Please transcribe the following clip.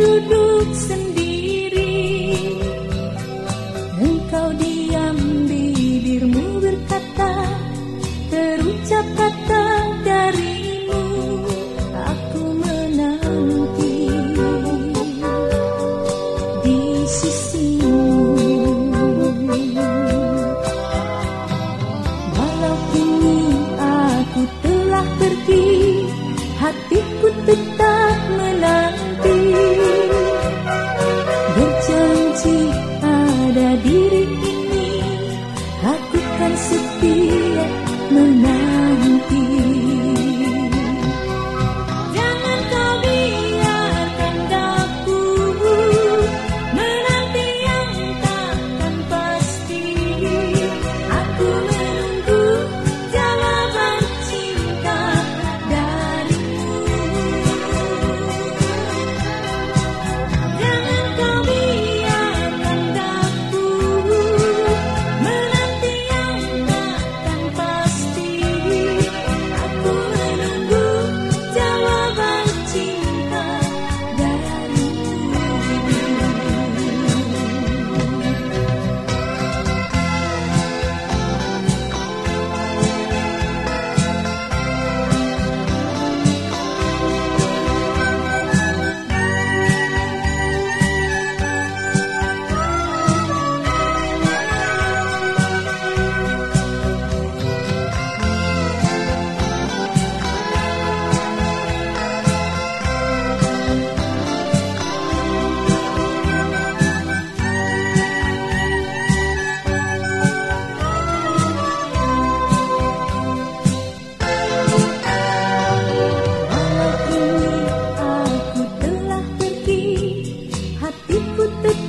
duduk sendiri. Engkau di akan setia menanti put the